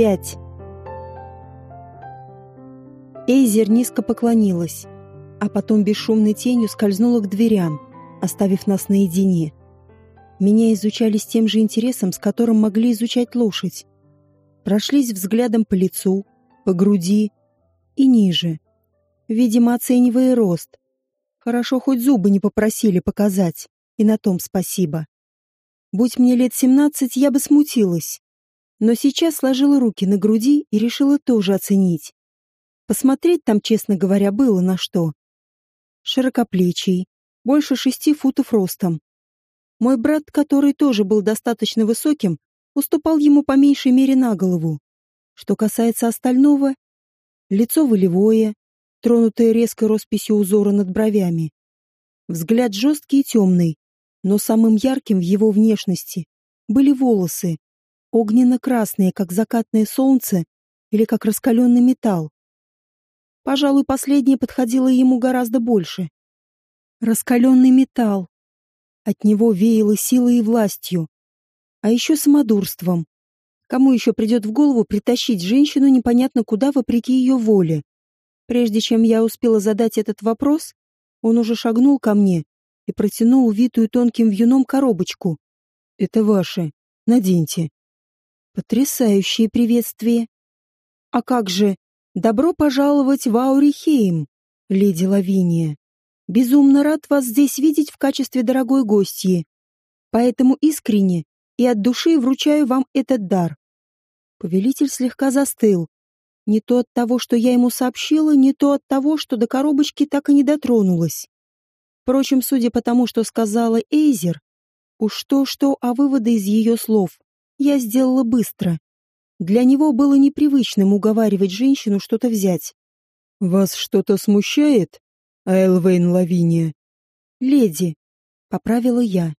пять. Эйзер низко поклонилась, а потом бесшумной тенью скользнула к дверям, оставив нас наедине. Меня изучали с тем же интересом, с которым могли изучать лошадь. Прошлись взглядом по лицу, по груди и ниже. Видимо, оценивая рост. Хорошо, хоть зубы не попросили показать, и на том спасибо. Будь мне лет семнадцать, я бы смутилась. Но сейчас сложила руки на груди и решила тоже оценить. Посмотреть там, честно говоря, было на что. Широкоплечий, больше шести футов ростом. Мой брат, который тоже был достаточно высоким, уступал ему по меньшей мере на голову. Что касается остального, лицо волевое, тронутое резкой росписью узора над бровями. Взгляд жесткий и темный, но самым ярким в его внешности были волосы, огненно-красные, как закатное солнце или как раскаленный металл. Пожалуй, последнее подходило ему гораздо больше. Раскаленный металл. От него веяло силой и властью. А еще самодурством. Кому еще придет в голову притащить женщину непонятно куда вопреки ее воле? Прежде чем я успела задать этот вопрос, он уже шагнул ко мне и протянул увитую тонким вьюном коробочку. «Это ваше. Наденьте». Потрясающее приветствие. А как же «Добро пожаловать в Аурихейм, леди Лавиния. Безумно рад вас здесь видеть в качестве дорогой гостьи. Поэтому искренне и от души вручаю вам этот дар». Повелитель слегка застыл. Не то от того, что я ему сообщила, не то от того, что до коробочки так и не дотронулась. Впрочем, судя по тому, что сказала Эйзер, уж то-что, а выводы из ее слов я сделала быстро. Для него было непривычным уговаривать женщину что-то взять. «Вас что-то смущает, Айлвейн Лавиния?» «Леди», — поправила я.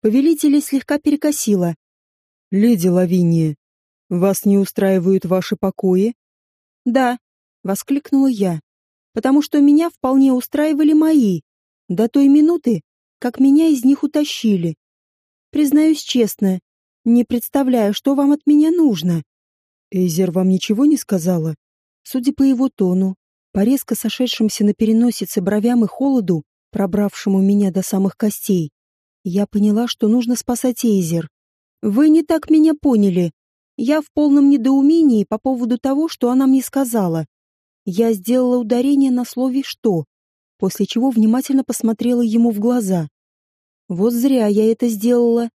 Повелителя слегка перекосила. «Леди Лавиния, вас не устраивают ваши покои?» «Да», — воскликнула я, «потому что меня вполне устраивали мои, до той минуты, как меня из них утащили. Признаюсь честно, не представляю, что вам от меня нужно». Эйзер вам ничего не сказала? Судя по его тону, по резко сошедшимся на переносице бровям и холоду, пробравшему меня до самых костей, я поняла, что нужно спасать Эйзер. Вы не так меня поняли. Я в полном недоумении по поводу того, что она мне сказала. Я сделала ударение на слове «что», после чего внимательно посмотрела ему в глаза. Вот зря я это сделала,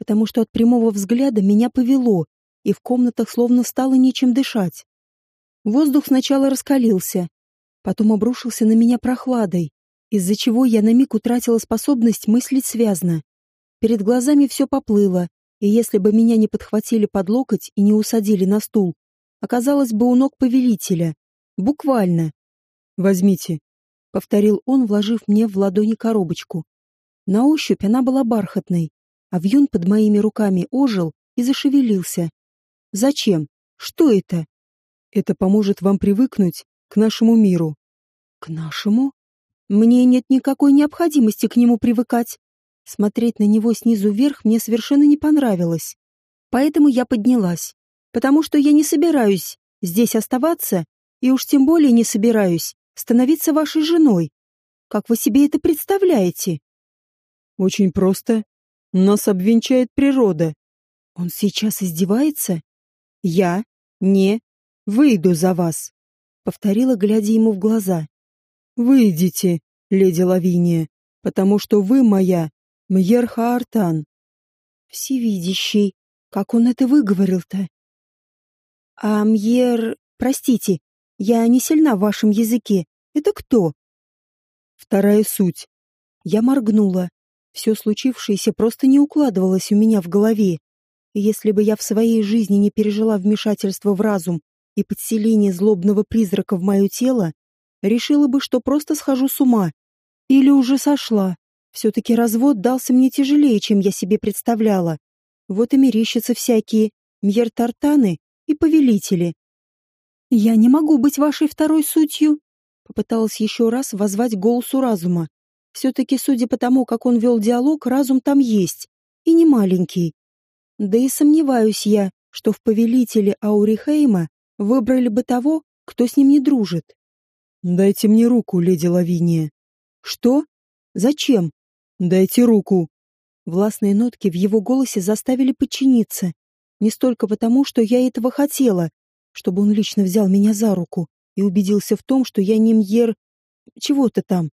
потому что от прямого взгляда меня повело, и в комнатах словно стало нечем дышать. Воздух сначала раскалился, потом обрушился на меня прохладой, из-за чего я на миг утратила способность мыслить связно. Перед глазами все поплыло, и если бы меня не подхватили под локоть и не усадили на стул, оказалось бы у ног повелителя. Буквально. «Возьмите», — повторил он, вложив мне в ладони коробочку. На ощупь она была бархатной, а вьюн под моими руками ожил и зашевелился. Зачем? Что это? Это поможет вам привыкнуть к нашему миру. К нашему? Мне нет никакой необходимости к нему привыкать. Смотреть на него снизу вверх мне совершенно не понравилось. Поэтому я поднялась. Потому что я не собираюсь здесь оставаться, и уж тем более не собираюсь становиться вашей женой. Как вы себе это представляете? Очень просто. Нас обвенчает природа. Он сейчас издевается? «Я не выйду за вас», — повторила, глядя ему в глаза. «Выйдите, леди Лавиния, потому что вы моя Мьерха Артан». «Всевидящий, как он это выговорил-то?» «А Мьер... Простите, я не сильна в вашем языке. Это кто?» «Вторая суть». Я моргнула. Все случившееся просто не укладывалось у меня в голове. Если бы я в своей жизни не пережила вмешательство в разум и подселение злобного призрака в мое тело, решила бы, что просто схожу с ума. Или уже сошла. Все-таки развод дался мне тяжелее, чем я себе представляла. Вот и мерещатся всякие мьертартаны и повелители. «Я не могу быть вашей второй сутью», — попыталась еще раз возвать голосу разума. Все-таки, судя по тому, как он вел диалог, разум там есть. И не маленький. Да и сомневаюсь я, что в повелителе Аурихейма выбрали бы того, кто с ним не дружит. «Дайте мне руку, леди Лавиния». «Что? Зачем?» «Дайте руку». Властные нотки в его голосе заставили подчиниться. Не столько потому, что я этого хотела, чтобы он лично взял меня за руку и убедился в том, что я не мьер... чего-то там.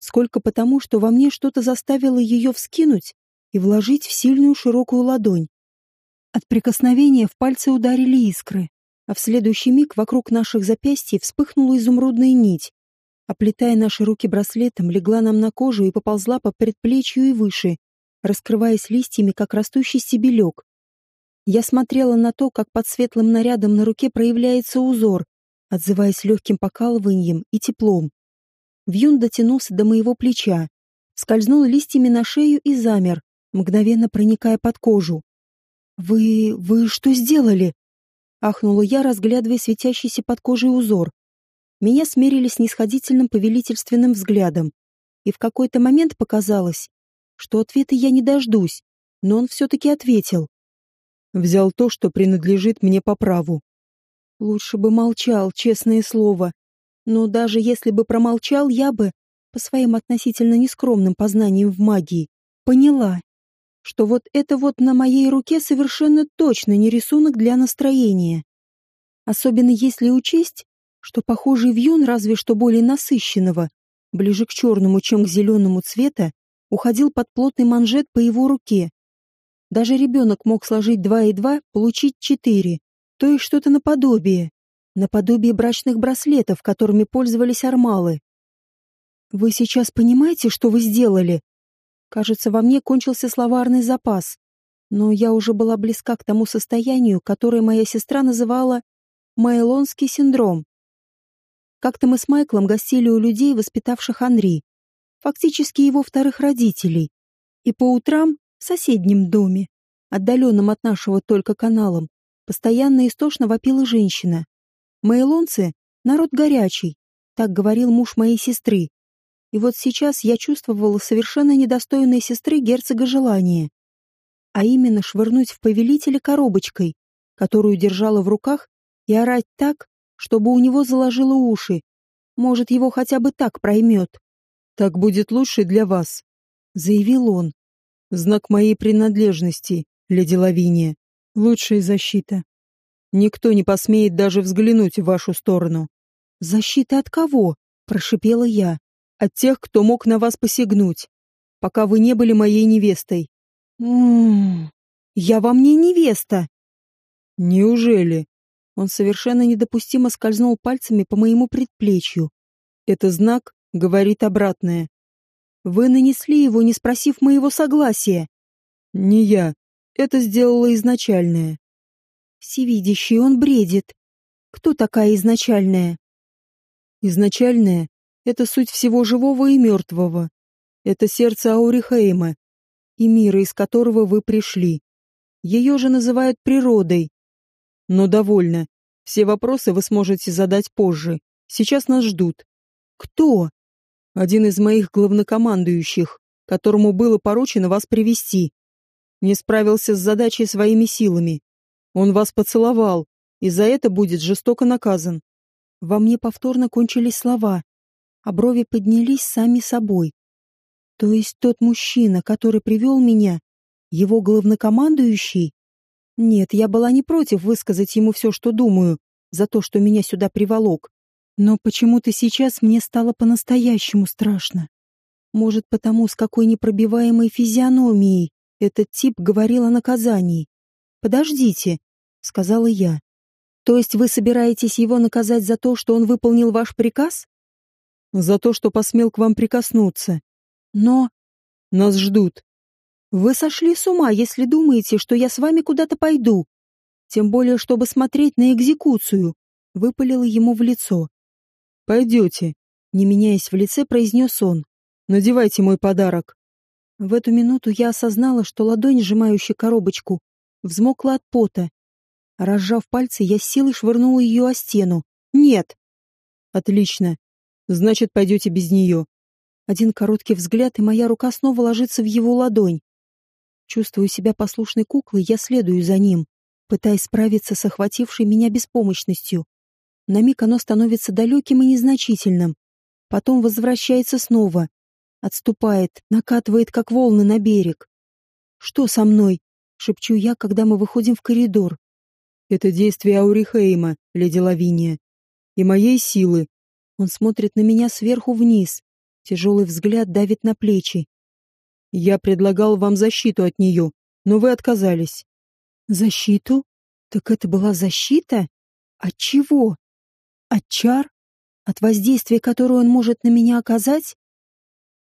Сколько потому, что во мне что-то заставило ее вскинуть и вложить в сильную широкую ладонь. От прикосновения в пальцы ударили искры, а в следующий миг вокруг наших запястий вспыхнула изумрудная нить. Оплетая наши руки браслетом, легла нам на кожу и поползла по предплечью и выше, раскрываясь листьями, как растущий стебелек. Я смотрела на то, как под светлым нарядом на руке проявляется узор, отзываясь легким покалыванием и теплом. Вьюн дотянулся до моего плеча, скользнул листьями на шею и замер, мгновенно проникая под кожу. «Вы... вы что сделали?» — ахнула я, разглядывая светящийся под кожей узор. Меня смерили снисходительным повелительственным взглядом, и в какой-то момент показалось, что ответа я не дождусь, но он все-таки ответил. «Взял то, что принадлежит мне по праву». Лучше бы молчал, честное слово. Но даже если бы промолчал, я бы, по своим относительно нескромным познаниям в магии, поняла, что вот это вот на моей руке совершенно точно не рисунок для настроения. Особенно если учесть, что похожий вьюн разве что более насыщенного, ближе к черному, чем к зеленому цвета, уходил под плотный манжет по его руке. Даже ребенок мог сложить два и два, получить четыре, то есть что-то наподобие, наподобие брачных браслетов, которыми пользовались армалы. Вы сейчас понимаете, что вы сделали? Кажется, во мне кончился словарный запас, но я уже была близка к тому состоянию, которое моя сестра называла «майлонский синдром». Как-то мы с Майклом гостили у людей, воспитавших Анри, фактически его вторых родителей, и по утрам в соседнем доме, отдаленном от нашего только каналом, постоянно истошно вопила женщина. Майлонцы — народ горячий, так говорил муж моей сестры, и вот сейчас я чувствовала совершенно недостойной сестры герцога желание. А именно швырнуть в повелителя коробочкой, которую держала в руках, и орать так, чтобы у него заложило уши. Может, его хотя бы так проймет. «Так будет лучше для вас», — заявил он. «Знак моей принадлежности, леди Лавиния. Лучшая защита. Никто не посмеет даже взглянуть в вашу сторону». «Защита от кого?» — прошипела я от тех, кто мог на вас посягнуть, пока вы не были моей невестой. Ммм, я вам не невеста. Неужели? Он совершенно недопустимо скользнул пальцами по моему предплечью. Это знак говорит обратное. Вы нанесли его, не спросив моего согласия. Не я. Это сделала изначальная. Всевидящий, он бредит. Кто такая изначальная? Изначальная это суть всего живого и мертвого. Это сердце Аурихейма и мира, из которого вы пришли. Ее же называют природой. Но довольно. Все вопросы вы сможете задать позже. Сейчас нас ждут. Кто? Один из моих главнокомандующих, которому было поручено вас привести. Не справился с задачей своими силами. Он вас поцеловал, и за это будет жестоко наказан. Во мне повторно кончились слова а брови поднялись сами собой. То есть тот мужчина, который привел меня, его главнокомандующий? Нет, я была не против высказать ему все, что думаю, за то, что меня сюда приволок. Но почему-то сейчас мне стало по-настоящему страшно. Может, потому, с какой непробиваемой физиономией этот тип говорил о наказании. «Подождите», — сказала я. «То есть вы собираетесь его наказать за то, что он выполнил ваш приказ?» за то, что посмел к вам прикоснуться. Но нас ждут. Вы сошли с ума, если думаете, что я с вами куда-то пойду. Тем более, чтобы смотреть на экзекуцию. Выпалила ему в лицо. Пойдете, не меняясь в лице, произнес он. Надевайте мой подарок. В эту минуту я осознала, что ладонь, сжимающая коробочку, взмокла от пота. Разжав пальцы, я силой швырнула ее о стену. «Нет!» «Отлично. Значит, пойдете без нее. Один короткий взгляд, и моя рука снова ложится в его ладонь. Чувствую себя послушной куклой, я следую за ним. пытаясь справиться с охватившей меня беспомощностью. На миг оно становится далеким и незначительным. Потом возвращается снова. Отступает, накатывает, как волны на берег. «Что со мной?» — шепчу я, когда мы выходим в коридор. «Это действие Аурихейма, леди Лавиния. И моей силы». Он смотрит на меня сверху вниз. Тяжелый взгляд давит на плечи. «Я предлагал вам защиту от нее, но вы отказались». «Защиту? Так это была защита? От чего? От чар? От воздействия, которое он может на меня оказать?»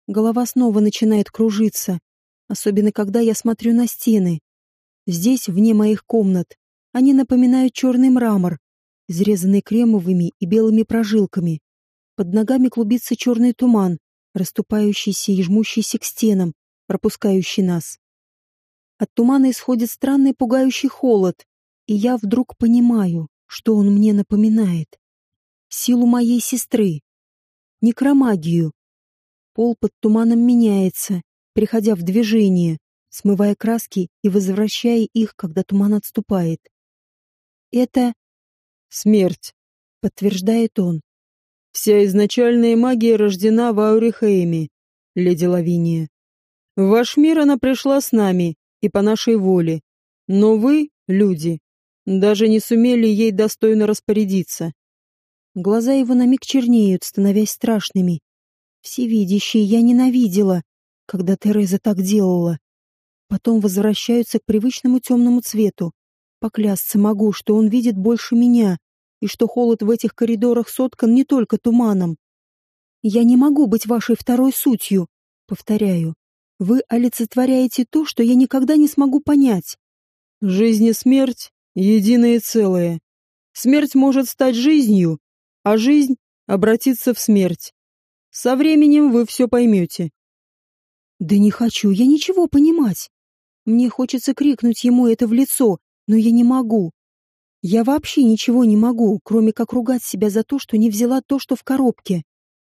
Голова снова начинает кружиться, особенно когда я смотрю на стены. Здесь, вне моих комнат, они напоминают черный мрамор, изрезанный кремовыми и белыми прожилками. Под ногами клубится черный туман, расступающийся и жмущийся к стенам, пропускающий нас. От тумана исходит странный пугающий холод, и я вдруг понимаю, что он мне напоминает. Силу моей сестры. Некромагию. Пол под туманом меняется, приходя в движение, смывая краски и возвращая их, когда туман отступает. Это смерть, подтверждает он. Вся изначальная магия рождена в Аурихейме, леди Лавиния. В ваш мир она пришла с нами и по нашей воле. Но вы, люди, даже не сумели ей достойно распорядиться. Глаза его на миг чернеют, становясь страшными. Всевидящие я ненавидела, когда Тереза так делала. Потом возвращаются к привычному темному цвету. Поклясться могу, что он видит больше меня, и что холод в этих коридорах соткан не только туманом. Я не могу быть вашей второй сутью, повторяю. Вы олицетворяете то, что я никогда не смогу понять. Жизнь и смерть — единое целое. Смерть может стать жизнью, а жизнь — обратиться в смерть. Со временем вы все поймете. Да не хочу я ничего понимать. Мне хочется крикнуть ему это в лицо, но я не могу. Я вообще ничего не могу, кроме как ругать себя за то, что не взяла то, что в коробке.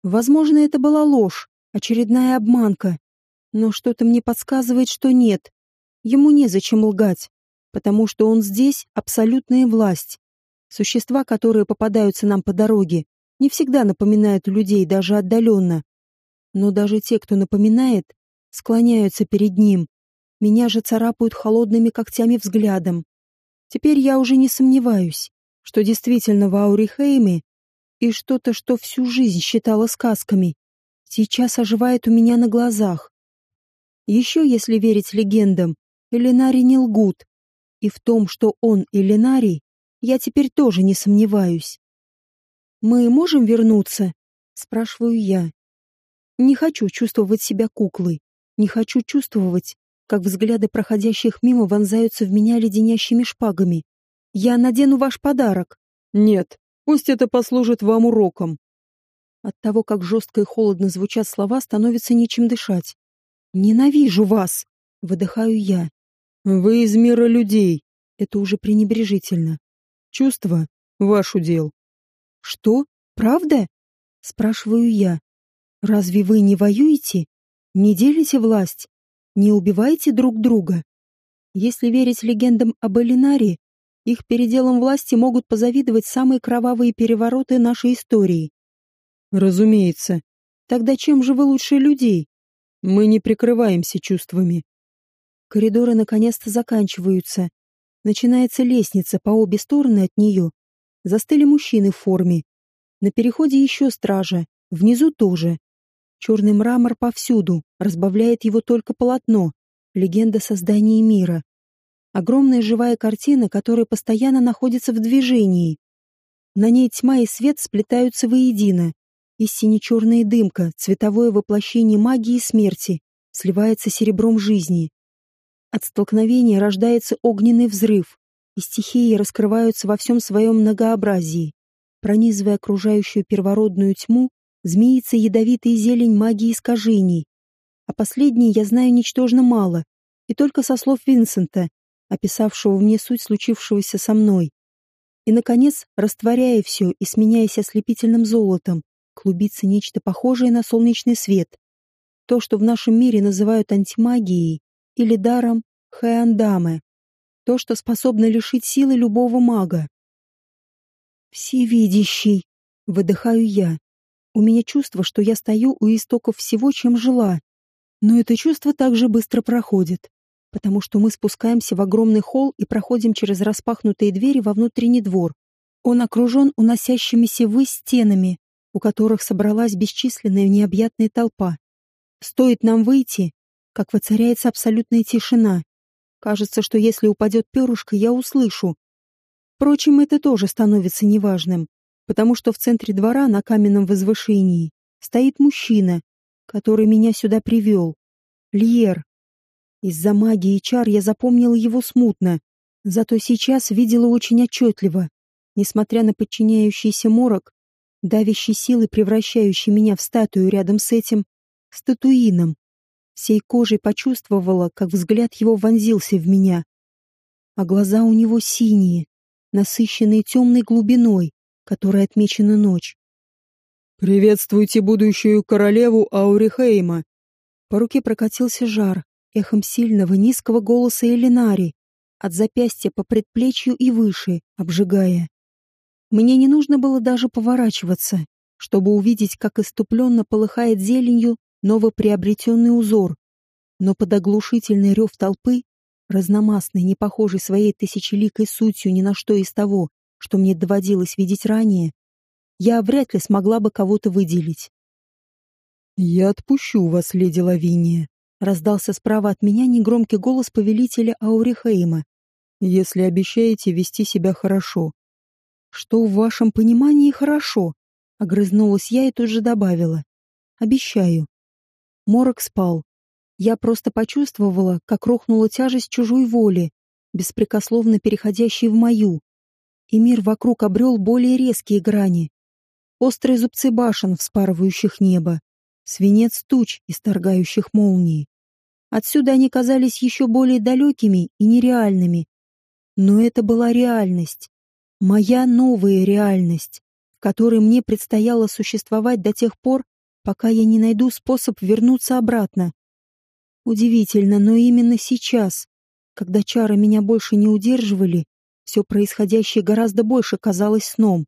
Возможно, это была ложь, очередная обманка. Но что-то мне подсказывает, что нет. Ему незачем лгать, потому что он здесь — абсолютная власть. Существа, которые попадаются нам по дороге, не всегда напоминают людей даже отдаленно. Но даже те, кто напоминает, склоняются перед ним. Меня же царапают холодными когтями взглядом. Теперь я уже не сомневаюсь, что действительно в Аурихейме и что-то, что всю жизнь считала сказками, сейчас оживает у меня на глазах. Еще, если верить легендам, Элинари не лгут, и в том, что он Элинари, я теперь тоже не сомневаюсь. «Мы можем вернуться?» — спрашиваю я. Не хочу чувствовать себя куклой, не хочу чувствовать, как взгляды проходящих мимо вонзаются в меня леденящими шпагами. Я надену ваш подарок. Нет, пусть это послужит вам уроком. От того, как жестко и холодно звучат слова, становится нечем дышать. Ненавижу вас, выдыхаю я. Вы из мира людей. Это уже пренебрежительно. Чувство — ваш удел. Что? Правда? Спрашиваю я. Разве вы не воюете? Не делите власть? Не убивайте друг друга. Если верить легендам об Элинаре, их переделом власти могут позавидовать самые кровавые перевороты нашей истории. Разумеется. Тогда чем же вы лучше людей? Мы не прикрываемся чувствами. Коридоры наконец-то заканчиваются. Начинается лестница, по обе стороны от нее. Застыли мужчины в форме. На переходе еще стража, внизу тоже. Черный мрамор повсюду, разбавляет его только полотно, легенда создания мира. Огромная живая картина, которая постоянно находится в движении. На ней тьма и свет сплетаются воедино, и сине-черная дымка, цветовое воплощение магии и смерти, сливается серебром жизни. От столкновения рождается огненный взрыв, и стихии раскрываются во всем своем многообразии, пронизывая окружающую первородную тьму змеится ядовитая зелень магии искажений. А последней я знаю ничтожно мало, и только со слов Винсента, описавшего мне суть случившегося со мной. И, наконец, растворяя все и сменяясь ослепительным золотом, клубится нечто похожее на солнечный свет. То, что в нашем мире называют антимагией или даром Хэандаме. То, что способно лишить силы любого мага. «Всевидящий!» — выдыхаю я. У меня чувство, что я стою у истоков всего, чем жила. Но это чувство также быстро проходит, потому что мы спускаемся в огромный холл и проходим через распахнутые двери во внутренний двор. Он окружен уносящимися ввысь стенами, у которых собралась бесчисленная необъятная толпа. Стоит нам выйти, как воцаряется абсолютная тишина. Кажется, что если упадет перышко, я услышу. Впрочем, это тоже становится неважным потому что в центре двора на каменном возвышении стоит мужчина, который меня сюда привел. Льер. Из-за магии и чар я запомнила его смутно, зато сейчас видела очень отчетливо. Несмотря на подчиняющийся морок, давящий силы, превращающий меня в статую рядом с этим статуином, всей кожей почувствовала, как взгляд его вонзился в меня. А глаза у него синие, насыщенные темной глубиной, которой отмечена ночь. «Приветствуйте будущую королеву Аурихейма!» По руке прокатился жар, эхом сильного низкого голоса Элинари, от запястья по предплечью и выше, обжигая. Мне не нужно было даже поворачиваться, чтобы увидеть, как иступленно полыхает зеленью новоприобретенный узор. Но под оглушительный рев толпы, разномастный, не похожий своей тысячеликой сутью ни на что из того, что мне доводилось видеть ранее, я вряд ли смогла бы кого-то выделить. «Я отпущу вас, леди Лавиния», — раздался справа от меня негромкий голос повелителя Аурихейма. «если обещаете вести себя хорошо». «Что в вашем понимании хорошо?» — огрызнулась я и тут же добавила. «Обещаю». Морок спал. Я просто почувствовала, как рухнула тяжесть чужой воли, беспрекословно переходящей в мою и мир вокруг обрел более резкие грани. Острые зубцы башен, вспарывающих небо, свинец туч, исторгающих молнии. Отсюда они казались еще более далекими и нереальными. Но это была реальность. Моя новая реальность, в которой мне предстояло существовать до тех пор, пока я не найду способ вернуться обратно. Удивительно, но именно сейчас, когда чары меня больше не удерживали, все происходящее гораздо больше казалось сном.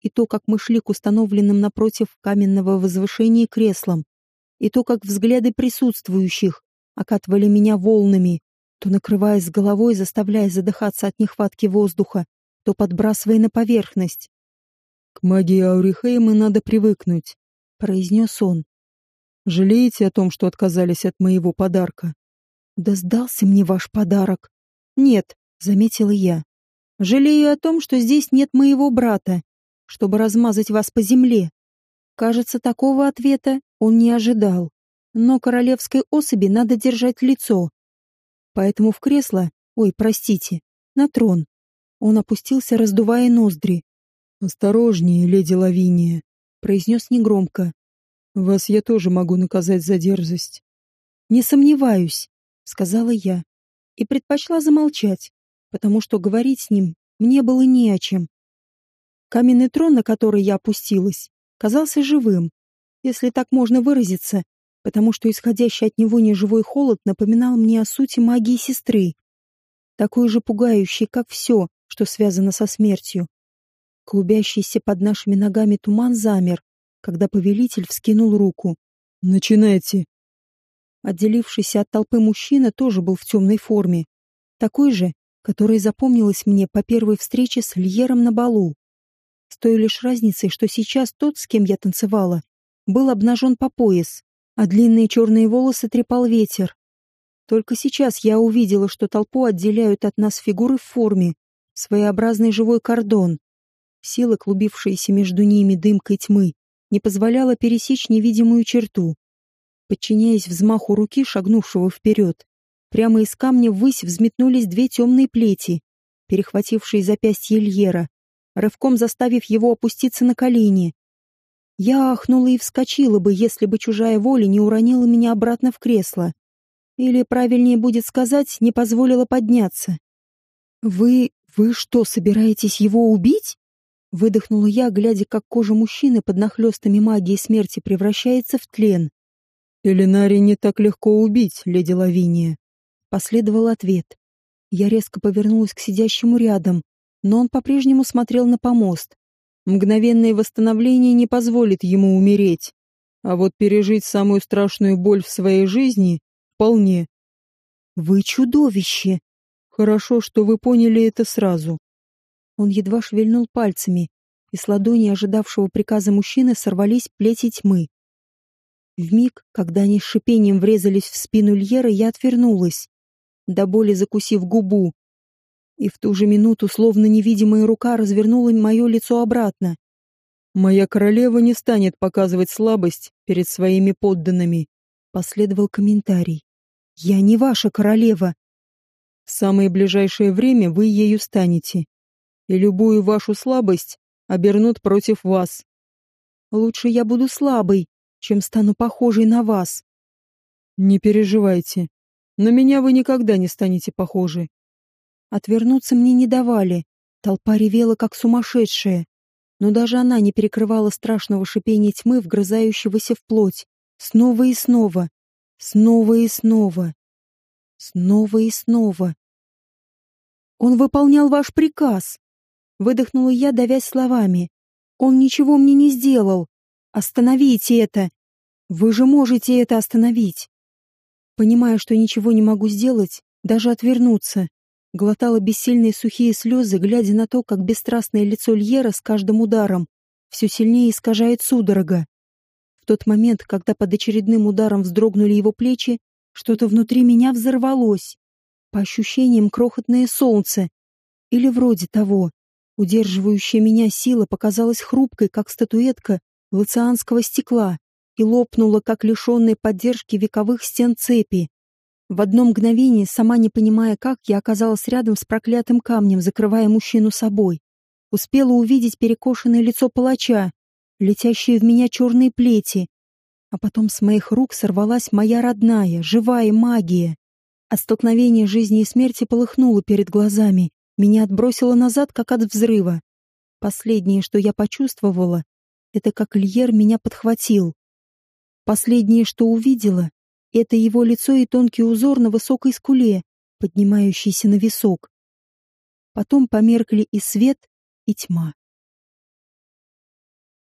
И то, как мы шли к установленным напротив каменного возвышения креслам, и то, как взгляды присутствующих окатывали меня волнами, то накрывая с головой, заставляя задыхаться от нехватки воздуха, то подбрасывая на поверхность. «К магии Аурихейма надо привыкнуть», — произнес он. «Жалеете о том, что отказались от моего подарка?» «Да сдался мне ваш подарок». «Нет», — заметила я. Жалею о том, что здесь нет моего брата, чтобы размазать вас по земле. Кажется, такого ответа он не ожидал. Но королевской особи надо держать лицо. Поэтому в кресло, ой, простите, на трон, он опустился, раздувая ноздри. «Осторожнее, леди Лавиния», — произнес негромко. «Вас я тоже могу наказать за дерзость». «Не сомневаюсь», — сказала я, и предпочла замолчать потому что говорить с ним мне было не о чем. Каменный трон, на который я опустилась, казался живым, если так можно выразиться, потому что исходящий от него неживой холод напоминал мне о сути магии сестры, такой же пугающий, как все, что связано со смертью. Клубящийся под нашими ногами туман замер, когда повелитель вскинул руку. «Начинайте!» Отделившийся от толпы мужчина тоже был в темной форме, такой же, которая запомнилась мне по первой встрече с Льером на балу. С той лишь разницей, что сейчас тот, с кем я танцевала, был обнажен по пояс, а длинные черные волосы трепал ветер. Только сейчас я увидела, что толпу отделяют от нас фигуры в форме, своеобразный живой кордон. Сила, клубившаяся между ними дымкой тьмы, не позволяла пересечь невидимую черту. Подчиняясь взмаху руки, шагнувшего вперед, Прямо из камня ввысь взметнулись две темные плети, перехватившие запястье Ильера, рывком заставив его опуститься на колени. Я ахнула и вскочила бы, если бы чужая воля не уронила меня обратно в кресло. Или, правильнее будет сказать, не позволила подняться. «Вы... вы что, собираетесь его убить?» Выдохнула я, глядя, как кожа мужчины под нахлёстами магии смерти превращается в тлен. «Элинари не так легко убить, леди Лавиния», Последовал ответ. Я резко повернулась к сидящему рядом, но он по-прежнему смотрел на помост. Мгновенное восстановление не позволит ему умереть. А вот пережить самую страшную боль в своей жизни — вполне. «Вы чудовище!» «Хорошо, что вы поняли это сразу». Он едва шевельнул пальцами, и с ладони ожидавшего приказа мужчины сорвались плети тьмы. В миг, когда они с шипением врезались в спину Льера, я отвернулась, до боли закусив губу. И в ту же минуту, словно невидимая рука, развернула мое лицо обратно. «Моя королева не станет показывать слабость перед своими подданными», — последовал комментарий. «Я не ваша королева». «В самое ближайшее время вы ею станете, и любую вашу слабость обернут против вас. Лучше я буду слабой, чем стану похожей на вас. Не переживайте. На меня вы никогда не станете похожи. Отвернуться мне не давали. Толпа ревела, как сумасшедшая. Но даже она не перекрывала страшного шипения тьмы, вгрызающегося в плоть. Снова и снова. Снова и снова. Снова и снова. Он выполнял ваш приказ. Выдохнула я, давясь словами. «Он ничего мне не сделал. Остановите это! Вы же можете это остановить!» Понимая, что ничего не могу сделать, даже отвернуться, глотала бессильные сухие слезы, глядя на то, как бесстрастное лицо Льера с каждым ударом все сильнее искажает судорога. В тот момент, когда под очередным ударом вздрогнули его плечи, что-то внутри меня взорвалось. По ощущениям, крохотное солнце. Или вроде того. Удерживающая меня сила показалась хрупкой, как статуэтка лацианского стекла, и лопнула, как лишенная поддержки вековых стен цепи. В одно мгновение, сама не понимая как, я оказалась рядом с проклятым камнем, закрывая мужчину собой. Успела увидеть перекошенное лицо палача, летящие в меня черные плети. А потом с моих рук сорвалась моя родная, живая магия. От столкновения жизни и смерти полыхнуло перед глазами, меня отбросило назад, как от взрыва. Последнее, что я почувствовала, это как Льер меня подхватил. Последнее, что увидела, это его лицо и тонкий узор на высокой скуле, поднимающийся на висок. Потом померкли и свет, и тьма.